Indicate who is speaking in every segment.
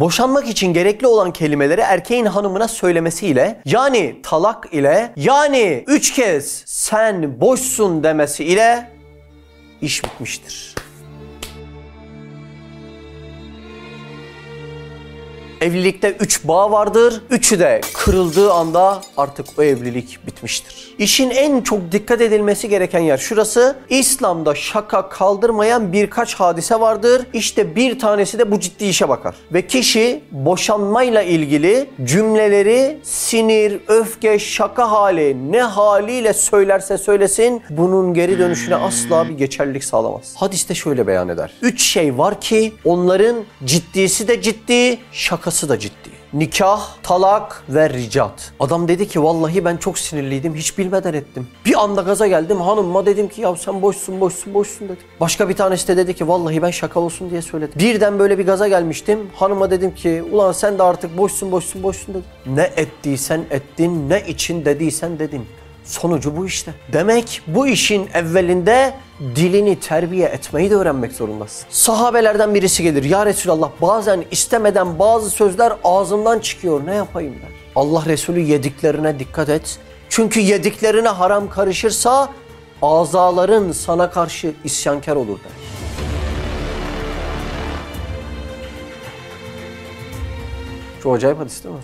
Speaker 1: boşanmak için gerekli olan kelimeleri erkeğin hanımına söylemesiyle yani talak ile yani üç kez sen boşsun demesi ile iş bitmiştir. Evlilikte üç bağ vardır. Üçü de kırıldığı anda artık o evlilik bitmiştir. İşin en çok dikkat edilmesi gereken yer şurası. İslam'da şaka kaldırmayan birkaç hadise vardır. İşte bir tanesi de bu ciddi işe bakar. Ve kişi boşanmayla ilgili cümleleri sinir, öfke, şaka hali ne haliyle söylerse söylesin bunun geri dönüşüne asla bir geçerlilik sağlamaz. Hadiste şöyle beyan eder. Üç şey var ki onların ciddisi de ciddi, şakası da ciddi. Nikah, talak ve ricat. Adam dedi ki vallahi ben çok sinirliydim hiç bilmeden ettim. Bir anda gaza geldim hanımıma dedim ki ya sen boşsun boşsun boşsun dedim. Başka bir tanesi de dedi ki vallahi ben şaka olsun diye söyledim. Birden böyle bir gaza gelmiştim. Hanıma dedim ki ulan sen de artık boşsun boşsun boşsun dedim. Ne ettiysen ettin ne için dediysen dedin. Sonucu bu işte. Demek bu işin evvelinde dilini terbiye etmeyi de öğrenmek zorundasın. Sahabelerden birisi gelir. Ya Resulallah bazen istemeden bazı sözler ağzımdan çıkıyor. Ne yapayım der. Allah Resulü yediklerine dikkat et. Çünkü yediklerine haram karışırsa azaların sana karşı isyankar olur der. Çok acayip hadis değil mi?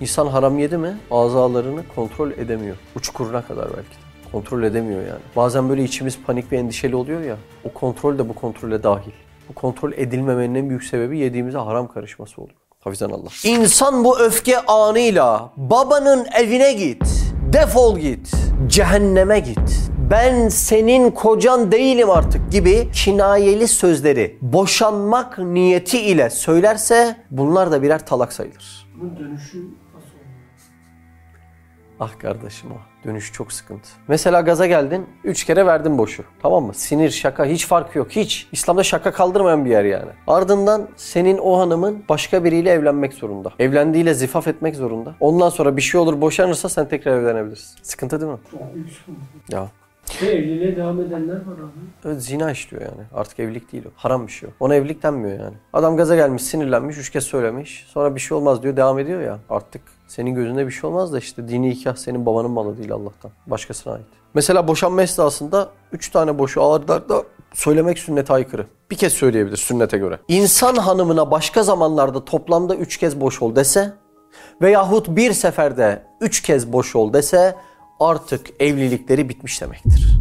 Speaker 1: İnsan haram yedi mi azalarını kontrol edemiyor. Uçkuruna kadar belki de. Kontrol edemiyor yani. Bazen böyle içimiz panik ve endişeli oluyor ya. O kontrol de bu kontrole dahil. Bu kontrol edilmemenin en büyük sebebi yediğimize haram karışması oluyor. Hafizan Allah. İnsan bu öfke anıyla babanın evine git. Defol git. Cehenneme git. Ben senin kocan değilim artık gibi kinayeli sözleri boşanmak niyeti ile söylerse bunlar da birer talak sayılır.
Speaker 2: Bunun dönüşü?
Speaker 1: Ah kardeşim ah. Dönüş çok sıkıntı. Mesela gaza geldin, üç kere verdin boşu. Tamam mı? Sinir, şaka hiç fark yok. Hiç. İslam'da şaka kaldırmayan bir yer yani. Ardından senin o hanımın başka biriyle evlenmek zorunda. Evlendiğiyle zifaf etmek zorunda. Ondan sonra bir şey olur boşanırsa sen tekrar evlenebilirsin. Sıkıntı değil mi? Ya.
Speaker 2: Ve evliliğe devam edenler var abi.
Speaker 1: Evet, zina işliyor yani. Artık evlilik değil o. Haram bir şey o. Ona evlilik denmiyor yani. Adam gaza gelmiş, sinirlenmiş, üç kez söylemiş. Sonra bir şey olmaz diyor, devam ediyor ya. Artık senin gözünde bir şey olmaz da işte dini nikah senin babanın malı değil Allah'tan. Başkasına ait. Mesela boşanma esnasında üç tane boşu ağırlarda söylemek sünnete aykırı. Bir kez söyleyebilir sünnete göre. İnsan hanımına başka zamanlarda toplamda üç kez boş ol dese veyahut bir seferde üç kez boş ol dese artık evlilikleri bitmiş demektir.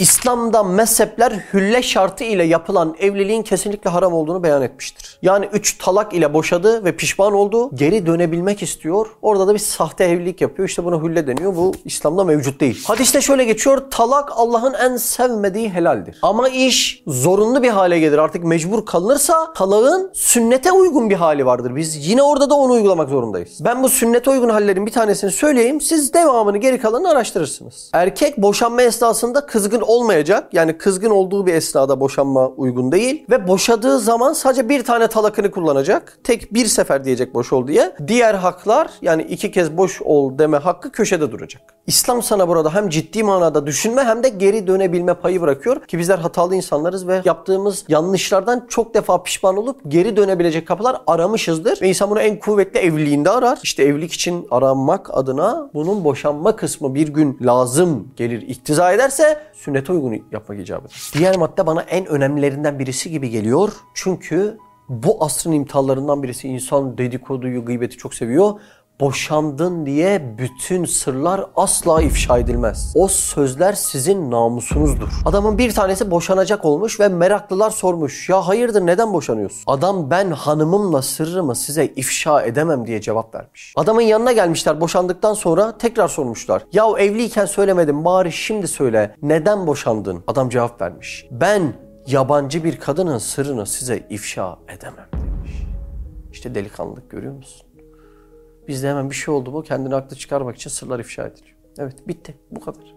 Speaker 1: İslam'da mezhepler hülle şartı ile yapılan evliliğin kesinlikle haram olduğunu beyan etmiştir. Yani üç talak ile boşadı ve pişman oldu. Geri dönebilmek istiyor. Orada da bir sahte evlilik yapıyor. İşte buna hülle deniyor. Bu İslam'da mevcut değil. Hadiste şöyle geçiyor. Talak Allah'ın en sevmediği helaldir. Ama iş zorunlu bir hale gelir. Artık mecbur kalınırsa talağın sünnete uygun bir hali vardır. Biz yine orada da onu uygulamak zorundayız. Ben bu sünnete uygun hallerin bir tanesini söyleyeyim. Siz devamını geri kalanını araştırırsınız. Erkek boşanma esnasında kızgın olmayacak. Yani kızgın olduğu bir esnada boşanma uygun değil. Ve boşadığı zaman sadece bir tane talakını kullanacak. Tek bir sefer diyecek boş ol diye. Diğer haklar yani iki kez boş ol deme hakkı köşede duracak. İslam sana burada hem ciddi manada düşünme hem de geri dönebilme payı bırakıyor. Ki bizler hatalı insanlarız ve yaptığımız yanlışlardan çok defa pişman olup geri dönebilecek kapılar aramışızdır. Ve insan bunu en kuvvetli evliliğinde arar. İşte evlilik için aranmak adına bunun boşanma kısmı bir gün lazım gelir iktiza ederse sünnete uygun yapmak icap. Diğer madde bana en önemlilerinden birisi gibi geliyor. Çünkü bu asrın imtihanlarından birisi insan dedikoduyu, gıybeti çok seviyor. Boşandın diye bütün sırlar asla ifşa edilmez. O sözler sizin namusunuzdur. Adamın bir tanesi boşanacak olmuş ve meraklılar sormuş. Ya hayırdır neden boşanıyorsun? Adam ben hanımımla sırrımı size ifşa edemem diye cevap vermiş. Adamın yanına gelmişler boşandıktan sonra tekrar sormuşlar. Ya evliyken söylemedim bari şimdi söyle. Neden boşandın? Adam cevap vermiş. Ben yabancı bir kadının sırrını size ifşa edemem demiş. İşte delikanlılık görüyor musun? Bizde hemen bir şey oldu bu. Kendini haklı çıkarmak için sırlar ifşa ediliyor. Evet bitti. Bu kadar.